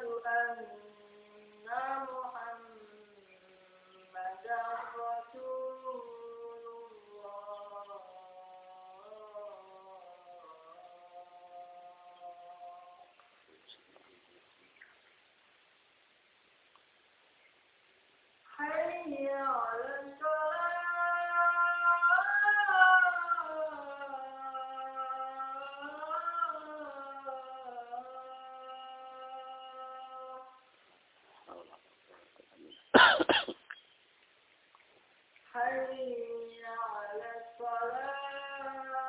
أن حي على الصلاة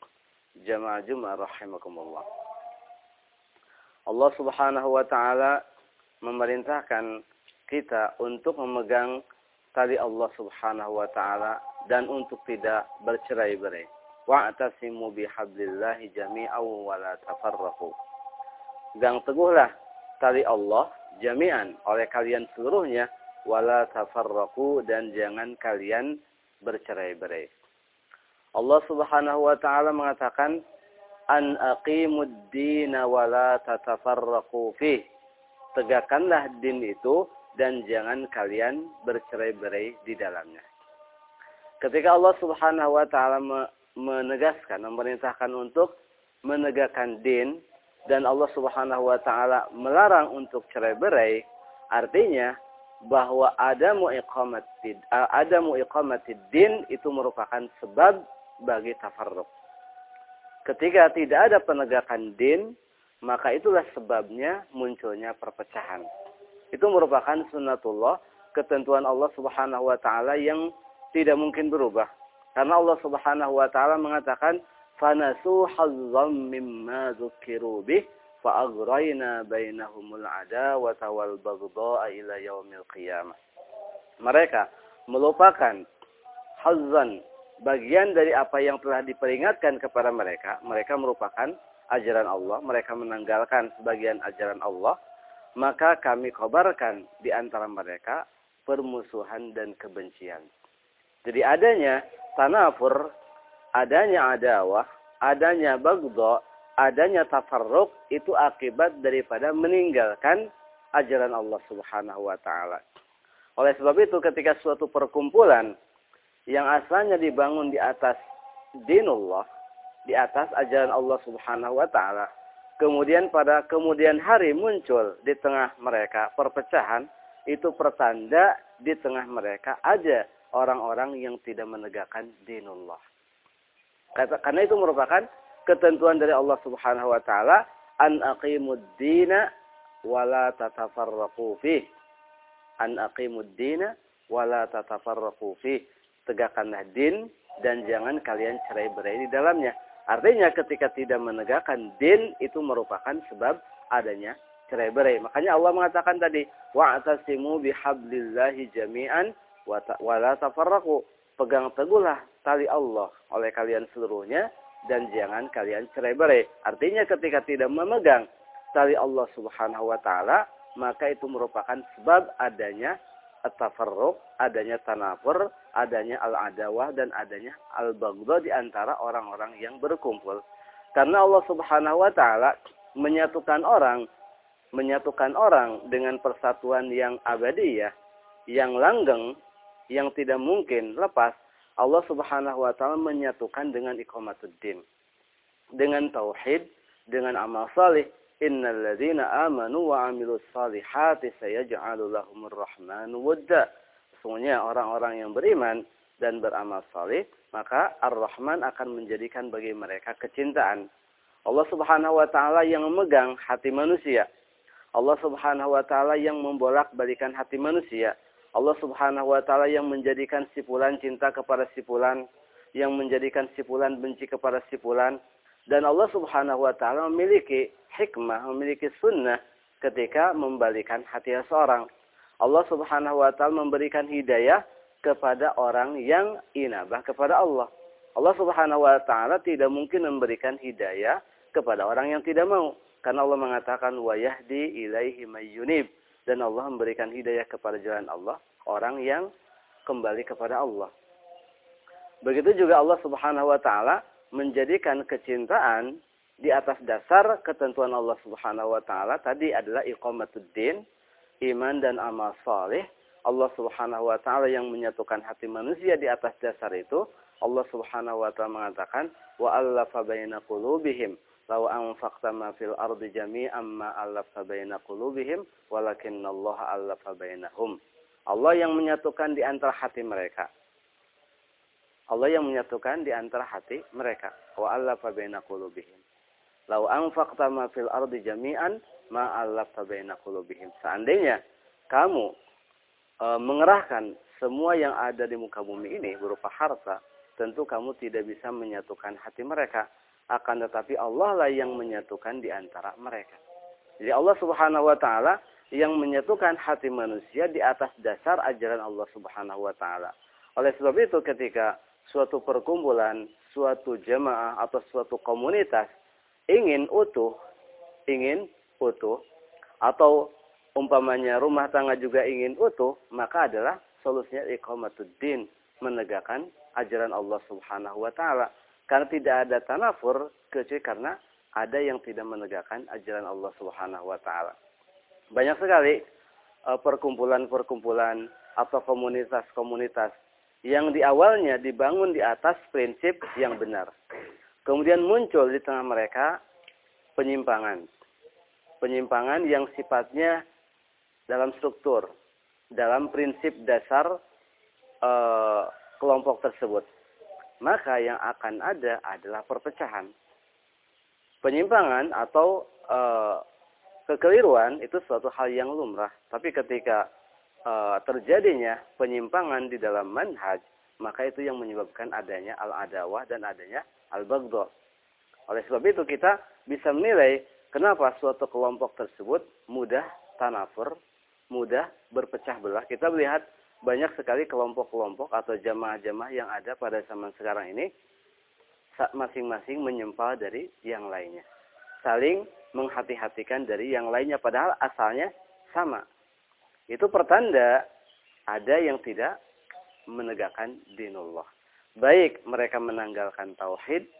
jamaah Jumat rahimakumullah. Allah Subhanahu wa taala memerintahkan kita untuk memegang tali Allah Subhanahu wa taala dan untuk tidak bercerai-berai. Wa'tasimu bihablillahi jami'aw wa la tafarraqu. Gang teguhlah tali Allah jami'an oleh kalian seluruhnya wala tafarraqu dan jangan kalian bercerai-berai. Allah Subhanahu wa taala mengatakan an aqimud din wa la tatafarraqu fi. Tegakkanlah din itu dan jangan kalian bercerai-berai di dalamnya. Ketika Allah Subhanahu wa taala menegaskan, memerintahkan untuk menegakkan din dan Allah Subhanahu wa taala melarang untuk cerai-berai, artinya bahwa ada muiqamatid ada muiqamatid din itu merupakan sebab bagi tafarruq. Ketika tidak ada penegakan din, maka itulah sebabnya munculnya perpecahan. Itu merupakan sunnatullah, ketentuan Allah Subhanahu wa taala yang tidak mungkin berubah. Karena Allah Subhanahu wa taala mengatakan fanasu hazzam mimma dzukiru bih fa'aghrayna bainahumul adawata wal ila yaumil. Mereka melupakan hazzan bagian dari apa yang telah diperingatkan kepada mereka. Mereka merupakan ajaran Allah, mereka menanggalkan sebagian ajaran Allah, maka kami kabarkan di antara mereka permusuhan dan kebencian. Jadi adanya tanafur, adanya adawah, adanya bagdo, adanya tafarruq itu akibat daripada meninggalkan ajaran Allah Subhanahu wa taala. Oleh sebab itu ketika suatu perkumpulan yang asalnya dibangun di atas dinullah, di atas ajaran Allah Subhanahu wa taala, kemudian pada kemudian hari muncul di tengah mereka perpecahan, itu pertanda di tengah mereka ada orang-orang yang tidak menegakkan dinullah. Karena itu merupakan ketentuan dari Allah Subhanahu wa taala an aqimud dina wala tatafarraqu fih. An aqimud dina wala tatafarraqu fih. Tegakkanlah din dan jangan kalian cerai-berai di dalamnya. Artinya ketika tidak menegakkan din itu merupakan sebab adanya cerai-berai. Makanya Allah mengatakan tadi, wa'tasimu bihablillahi jami'an wala tafarraqu. Pegang teguhlah tali Allah oleh kalian seluruhnya dan jangan kalian cerai-berai. Artinya ketika tidak memegang tali Allah Subhanahu wa taala, maka itu merupakan sebab adanya at-tafarruq, adanya tanafur, adanya al-adawah dan adanya al-baghdha di antara orang-orang yang berkumpul. Karena Allah Subhanahu wa taala menyatukan orang menyatukan orang dengan persatuan yang abadi ya, yang langgeng yang tidak mungkin lepas, Allah Subhanahu wa taala menyatukan dengan iqamatuddin. Dengan tauhid, dengan amal salih. Innal ladzina amanu wa amilus salihati sayaj'alu lahumur rahmanu wadda. Sesungguhnya orang-orang yang beriman dan beramal salih, maka Ar-Rahman akan menjadikan bagi mereka kecintaan. Allah Subhanahu wa taala yang memegang hati manusia. Allah Subhanahu wa taala yang membolak-balikan hati manusia Allah subhanahu wa ta'ala yang menjadikan sipulan cinta kepada sipulan, yang menjadikan sipulan benci kepada sipulan. Dan Allah subhanahu wa ta'ala memiliki hikmah, memiliki sunnah ketika membalikan hati seorang. Allah subhanahu wa ta'ala memberikan hidayah kepada orang yang inabah kepada Allah. Allah subhanahu wa ta'ala tidak mungkin memberikan hidayah kepada orang yang tidak mau. Karena Allah mengatakan, وَيَهْدِي إِلَيْهِ مَيُّنِبْ dan Allah memberikan hidayah kepada jalan Allah orang yang kembali kepada Allah. Begitu juga Allah Subhanahu wa taala menjadikan kecintaan di atas dasar ketentuan Allah Subhanahu wa taala tadi adalah iqamatuddin, iman dan amal saleh. Allah Subhanahu wa taala yang menyatukan hati manusia di atas dasar itu, Allah Subhanahu wa taala mengatakan wa allafa baina qulubihim law anfaqta ma fil ardi jami'an ma allafa baina qulubihim walakinna Allah allafa bainahum. Allah yang menyatukan di antara hati mereka. Allah yang menyatukan di antara hati mereka. Wa allafa baina qulubihim. Lau anfaqta ma fil ardi jami'an ma allafta baina qulubihim. Seandainya kamu e, mengerahkan semua yang ada di muka bumi ini berupa harta, tentu kamu tidak bisa menyatukan hati mereka. Akan tetapi Allah lah yang menyatukan di antara mereka. Jadi Allah Subhanahu wa taala yang menyatukan hati manusia di atas dasar ajaran Allah Subhanahu wa taala. Oleh sebab itu ketika suatu perkumpulan, suatu jemaah atau suatu komunitas ingin utuh, ingin utuh, atau umpamanya rumah tangga juga ingin utuh, maka adalah solusinya iqamatuddin, menegakkan ajaran Allah Subhanahu wa taala. Karena tidak ada tanafur kecuali karena ada yang tidak menegakkan ajaran Allah Subhanahu wa taala. Banyak sekali eh, perkumpulan-perkumpulan atau komunitas-komunitas yang di awalnya dibangun di atas prinsip yang benar. Kemudian muncul di tengah mereka penyimpangan. Penyimpangan yang sifatnya dalam struktur, dalam prinsip dasar e, kelompok tersebut. Maka yang akan ada adalah perpecahan. Penyimpangan atau e, kekeliruan itu suatu hal yang lumrah. Tapi ketika e, terjadinya penyimpangan di dalam manhaj, maka itu yang menyebabkan adanya al-adawah dan adanya al-baghdha. Oleh sebab itu kita bisa menilai kenapa suatu kelompok tersebut mudah tanafur, mudah berpecah belah. Kita melihat banyak sekali kelompok-kelompok atau jamaah-jamaah yang ada pada zaman sekarang ini masing-masing menyempal dari yang lainnya. Saling menghati-hatikan dari yang lainnya padahal asalnya sama. Itu pertanda ada yang tidak menegakkan dinullah. Baik mereka menanggalkan tauhid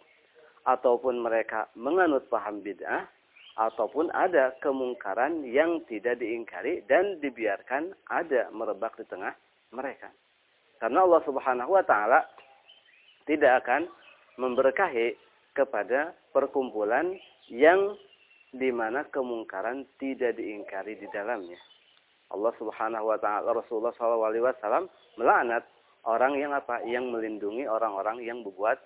ataupun mereka menganut paham bid'ah ataupun ada kemungkaran yang tidak diingkari dan dibiarkan ada merebak di tengah mereka. Karena Allah Subhanahu wa taala tidak akan memberkahi kepada perkumpulan yang di mana kemungkaran tidak diingkari di dalamnya. Allah Subhanahu wa taala Rasulullah SAW melaknat orang yang apa? Yang melindungi orang-orang yang berbuat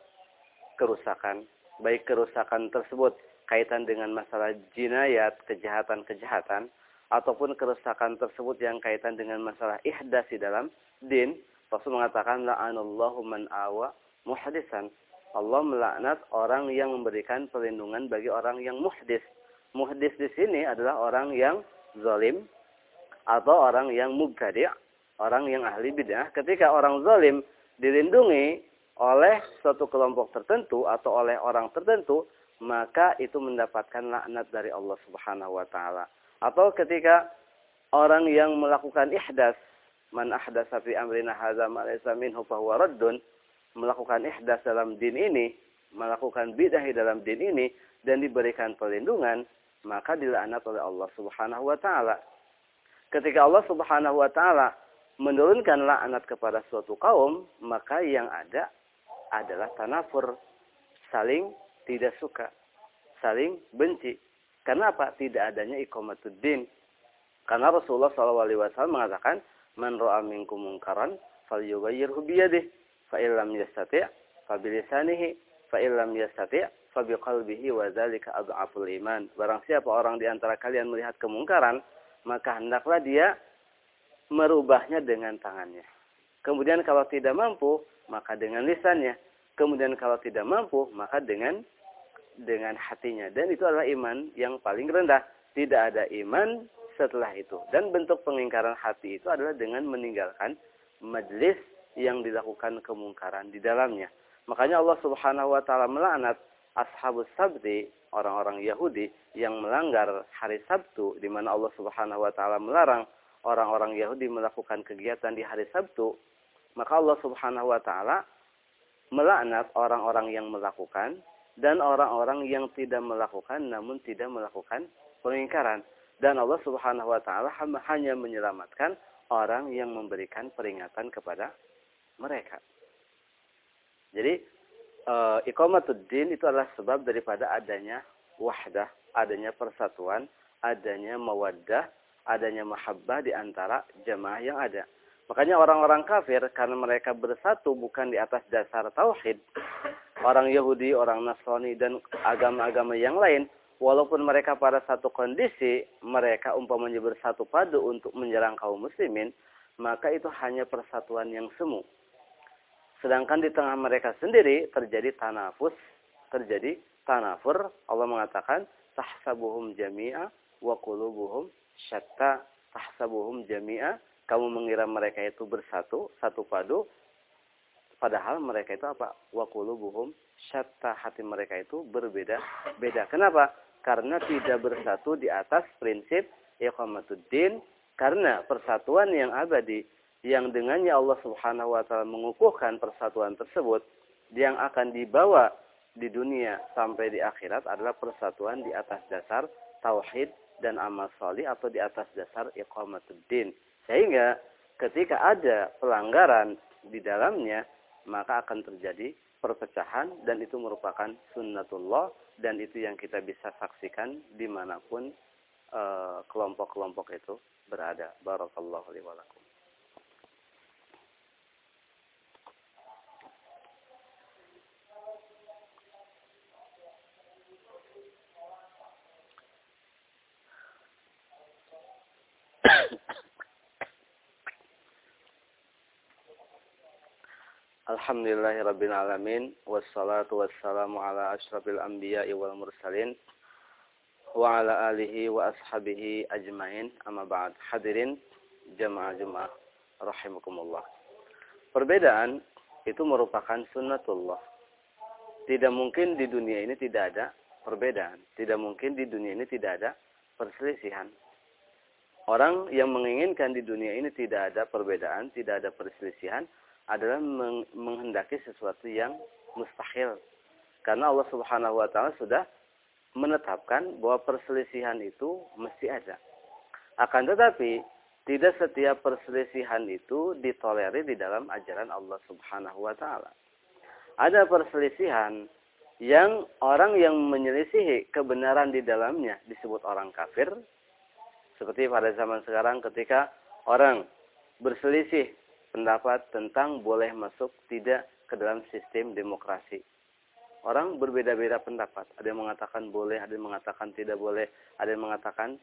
kerusakan. Baik kerusakan tersebut kaitan dengan masalah jinayat, kejahatan-kejahatan, ataupun kerusakan tersebut yang kaitan dengan masalah ihdas di dalam din. Rasul mengatakan, La'anallahu man awa muhadisan. Allah melaknat orang yang memberikan perlindungan bagi orang yang muhdis. Muhdis di sini adalah orang yang zalim atau orang yang mubtadi' orang yang ahli bid'ah, ketika orang zalim dilindungi oleh suatu kelompok tertentu atau oleh orang tertentu, maka itu mendapatkan laknat dari Allah Subhanahu wa taala. Atau ketika orang yang melakukan ihdas, man ahdasa fi amrina hadza ma laysa minhu fahuwa raddun, melakukan ihdas dalam din ini, melakukan bid'ah dalam din ini dan diberikan perlindungan, maka dilaknat oleh Allah Subhanahu wa taala. Ketika Allah Subhanahu wa taala menurunkan laknat kepada suatu kaum, maka yang ada adalah tanafur, saling tidak suka, saling benci. Karena apa? Tidak adanya iqamatuddin. Karena Rasulullah SAW mengatakan, Man ro'a minkum mungkaran, fal yugayyirhu biyadih, fa illam yastati' fa bilisanihi, fa illam yastati' fa biqalbihi wa dzalika adhaful iman. Barang siapa orang di antara kalian melihat kemungkaran, maka hendaklah dia merubahnya dengan tangannya. Kemudian kalau tidak mampu, maka dengan lisannya. Kemudian kalau tidak mampu, maka dengan dengan hatinya. Dan itu adalah iman yang paling rendah. Tidak ada iman setelah itu. Dan bentuk pengingkaran hati itu adalah dengan meninggalkan majlis yang dilakukan kemungkaran di dalamnya. Makanya Allah Subhanahu wa taala melaknat ashabus sabti, orang-orang Yahudi yang melanggar hari Sabtu di mana Allah Subhanahu wa taala melarang orang-orang Yahudi melakukan kegiatan di hari Sabtu, maka Allah Subhanahu wa taala melaknat orang-orang yang melakukan dan orang-orang yang tidak melakukan namun tidak melakukan pengingkaran. Dan Allah Subhanahu wa taala hanya menyelamatkan orang yang memberikan peringatan kepada mereka. Jadi uh, iqamatuddin itu adalah sebab daripada adanya wahdah, adanya persatuan, adanya mawaddah, adanya mahabbah di antara jemaah yang ada. Makanya orang-orang kafir karena mereka bersatu bukan di atas dasar tauhid. Orang Yahudi, orang Nasrani dan agama-agama yang lain, walaupun mereka pada satu kondisi mereka umpamanya bersatu padu untuk menyerang kaum muslimin, maka itu hanya persatuan yang semu. Sedangkan di tengah mereka sendiri terjadi tanafus, terjadi tanafur. Allah mengatakan, tahsabuhum jami'a wa qulubuhum syatta. Tahsabuhum jami'a kamu mengira mereka itu bersatu, satu padu, padahal mereka itu apa? Wa qulubuhum syatta, hati mereka itu berbeda-beda. Kenapa? Karena tidak bersatu di atas prinsip iqamatuddin, karena persatuan yang abadi yang dengannya Allah Subhanahu wa taala mengukuhkan persatuan tersebut yang akan dibawa di dunia sampai di akhirat adalah persatuan di atas dasar tauhid dan amal salih atau di atas dasar iqamatuddin. Sehingga ketika ada pelanggaran di dalamnya, maka akan terjadi perpecahan dan itu merupakan sunnatullah dan itu yang kita bisa saksikan di mana pun eh, kelompok-kelompok itu berada. Barakallahu li walakum. Alhamdulillahi Rabbil Alamin. Wassalatu wassalamu ala ashrafil anbiya wal mursalin Wa ala alihi wa ashabihi ajmain. Amma ba'd. Hadirin jamaah jemaah Rahimakumullah. Perbedaan itu merupakan sunnatullah. Tidak mungkin di dunia ini tidak ada perbedaan. Tidak mungkin di dunia ini tidak ada perselisihan. Orang yang menginginkan di dunia ini tidak ada perbedaan, tidak ada perselisihan, adalah menghendaki sesuatu yang mustahil. Karena Allah Subhanahu wa taala sudah menetapkan bahwa perselisihan itu mesti ada. Akan tetapi tidak setiap perselisihan itu ditolerir di dalam ajaran Allah Subhanahu wa taala. Ada perselisihan yang orang yang menyelisihi kebenaran di dalamnya disebut orang kafir. Seperti pada zaman sekarang ketika orang berselisih pendapat tentang boleh masuk tidak ke dalam sistem demokrasi. Orang berbeda-beda pendapat. Ada yang mengatakan boleh, ada yang mengatakan tidak boleh, ada yang mengatakan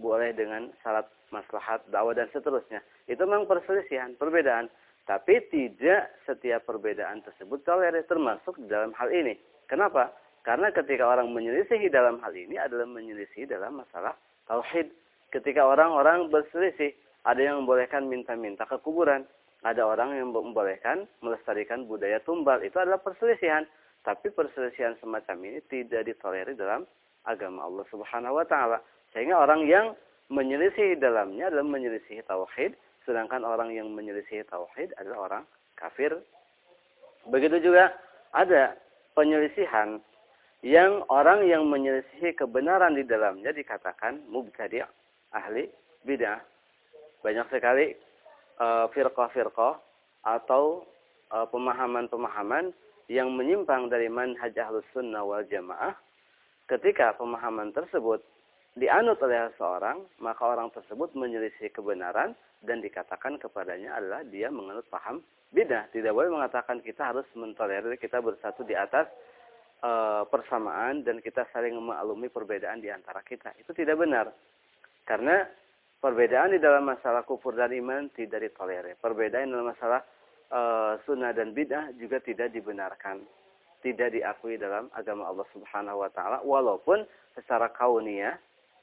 boleh dengan syarat maslahat, dakwah dan seterusnya. Itu memang perselisihan, perbedaan. Tapi tidak setiap perbedaan tersebut tolerir termasuk dalam hal ini. Kenapa? Karena ketika orang menyelisihi dalam hal ini adalah menyelisihi dalam masalah tauhid. Ketika orang-orang berselisih, ada yang membolehkan minta-minta ke kuburan, ada orang yang membolehkan melestarikan budaya tumbal. Itu adalah perselisihan. Tapi perselisihan semacam ini tidak ditolerir dalam agama Allah Subhanahu wa taala. Sehingga orang yang menyelisih dalamnya adalah menyelisih tauhid, sedangkan orang yang menyelisih tauhid adalah orang kafir. Begitu juga ada penyelisihan yang orang yang menyelisih kebenaran di dalamnya dikatakan mubtadi' ahli bid'ah. Banyak sekali firqah-firqah atau eh, pemahaman-pemahaman yang menyimpang dari manhaj ahlus sunnah wal jamaah ketika pemahaman tersebut dianut oleh seorang maka orang tersebut menyelisih kebenaran dan dikatakan kepadanya adalah dia menganut paham beda tidak boleh mengatakan kita harus mentolerir kita bersatu di atas e, persamaan dan kita saling memaklumi perbedaan di antara kita. Itu tidak benar. Karena Perbedaan di dalam masalah kufur dan iman tidak ditolerir. Perbedaan dalam masalah uh, sunnah dan bid'ah juga tidak dibenarkan. Tidak diakui dalam agama Allah Subhanahu wa taala walaupun secara kauniyah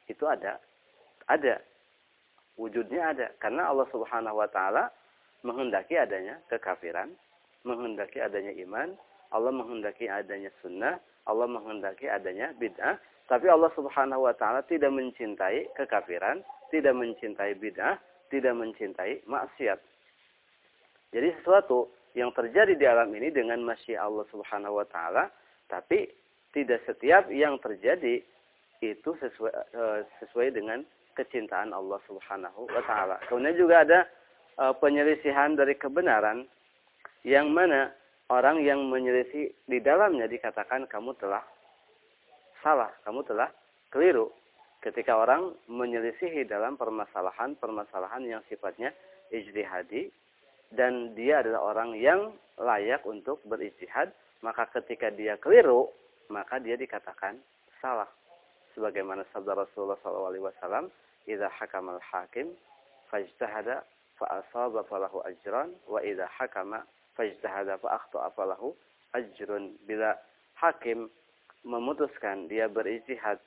itu ada. Ada. Wujudnya ada karena Allah Subhanahu wa taala menghendaki adanya kekafiran, menghendaki adanya iman, Allah menghendaki adanya sunnah, Allah menghendaki adanya bid'ah, tapi Allah Subhanahu wa taala tidak mencintai kekafiran, tidak mencintai bid'ah, tidak mencintai maksiat. Jadi sesuatu yang terjadi di alam ini dengan masya Allah Subhanahu wa taala, tapi tidak setiap yang terjadi itu sesuai uh, sesuai dengan kecintaan Allah Subhanahu wa taala. Kemudian juga ada uh, penyelisihan dari kebenaran yang mana orang yang menyelisih di dalamnya dikatakan kamu telah salah, kamu telah keliru. Ketika orang menyelisihi dalam permasalahan-permasalahan yang sifatnya ijtihadi dan dia adalah orang yang layak untuk berijtihad, maka ketika dia keliru, maka dia dikatakan salah. Sebagaimana sabda Rasulullah SAW, "Idza hakamal hakim fajtahada fa asaba falahu ajran wa idza hakama fajtahada fa akhta'a falahu ajrun." Bila hakim memutuskan dia berijtihad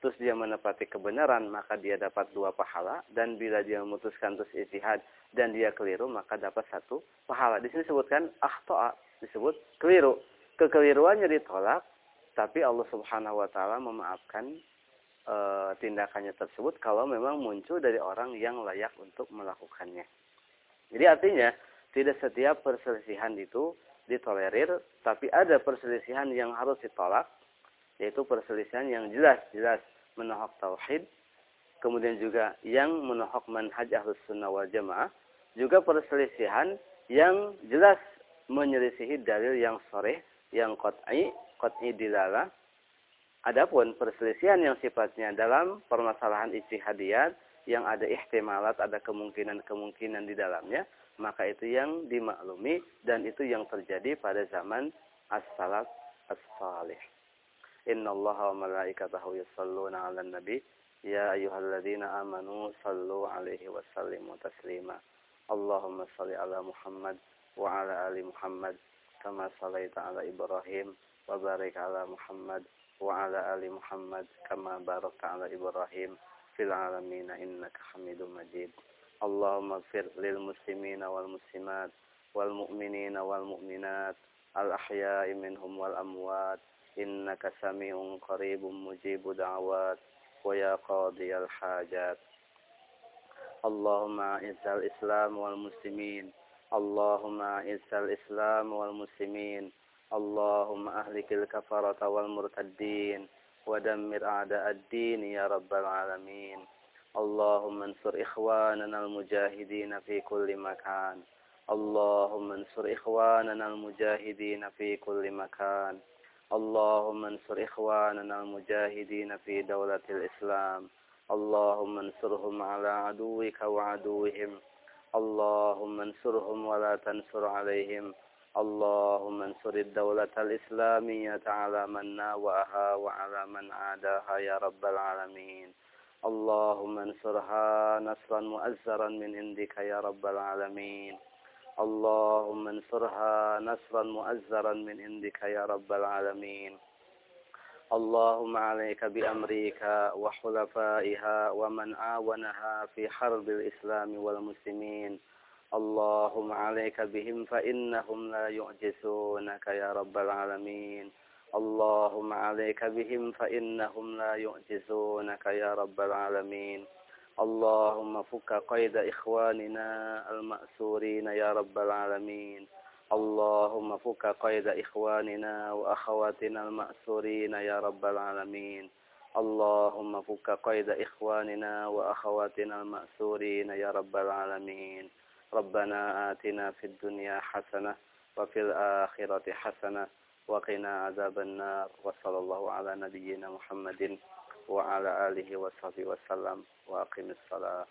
terus dia menepati kebenaran maka dia dapat dua pahala dan bila dia memutuskan terus ijtihad dan dia keliru maka dapat satu pahala. Di sini disebutkan akhta'a disebut keliru. Kekeliruannya ditolak tapi Allah Subhanahu wa taala memaafkan e, tindakannya tersebut kalau memang muncul dari orang yang layak untuk melakukannya. Jadi artinya tidak setiap perselisihan itu ditolerir, tapi ada perselisihan yang harus ditolak yaitu perselisihan yang jelas-jelas menohok tauhid, kemudian juga yang menohok manhaj ahlus sunnah wal jamaah, juga perselisihan yang jelas menyelisihi dalil yang sore, yang qat'i, qat'i dilala. Adapun perselisihan yang sifatnya dalam permasalahan ijtihadiyat yang ada ihtimalat, ada kemungkinan-kemungkinan di dalamnya, maka itu yang dimaklumi dan itu yang terjadi pada zaman as-salaf as-salih. إن الله وملائكته يصلون على النبي يا أيها الذين آمنوا صلوا عليه وسلموا تسليما اللهم صل على محمد وعلى آل محمد كما صليت على إبراهيم وبارك على محمد وعلى آل محمد كما باركت على إبراهيم في العالمين إنك حميد مجيد اللهم اغفر للمسلمين والمسلمات والمؤمنين والمؤمنات الأحياء منهم والأموات إنك سميع قريب مجيب دعوات ويا قاضي الحاجات اللهم أعز الإسلام والمسلمين اللهم أعز الإسلام والمسلمين اللهم أهلك الكفرة والمرتدين ودمر أعداء الدين يا رب العالمين اللهم انصر إخواننا المجاهدين في كل مكان اللهم انصر إخواننا المجاهدين في كل مكان اللهم انصر إخواننا المجاهدين في دولة الإسلام. اللهم انصرهم على عدوك وعدوهم. اللهم انصرهم ولا تنصر عليهم. اللهم انصر الدولة الإسلامية على من ناوأها وعلى من عاداها يا رب العالمين. اللهم انصرها نصرا مؤزرا من عندك يا رب العالمين. اللهم انصرها نصرا مؤزرا من عندك يا رب العالمين. اللهم عليك بأمريكا وحلفائها ومن عاونها في حرب الإسلام والمسلمين. اللهم عليك بهم فإنهم لا يعجزونك يا رب العالمين. اللهم عليك بهم فإنهم لا يعجزونك يا رب العالمين. اللهم فك قيد إخواننا المأسورين يا رب العالمين. اللهم فك قيد إخواننا وأخواتنا المأسورين يا رب العالمين. اللهم فك قيد إخواننا وأخواتنا المأسورين يا رب العالمين. ربنا آتنا في الدنيا حسنة وفي الآخرة حسنة وقنا عذاب النار. وصلى الله على نبينا محمد وعلى آله وصحبه وسلم وأقم الصلاة.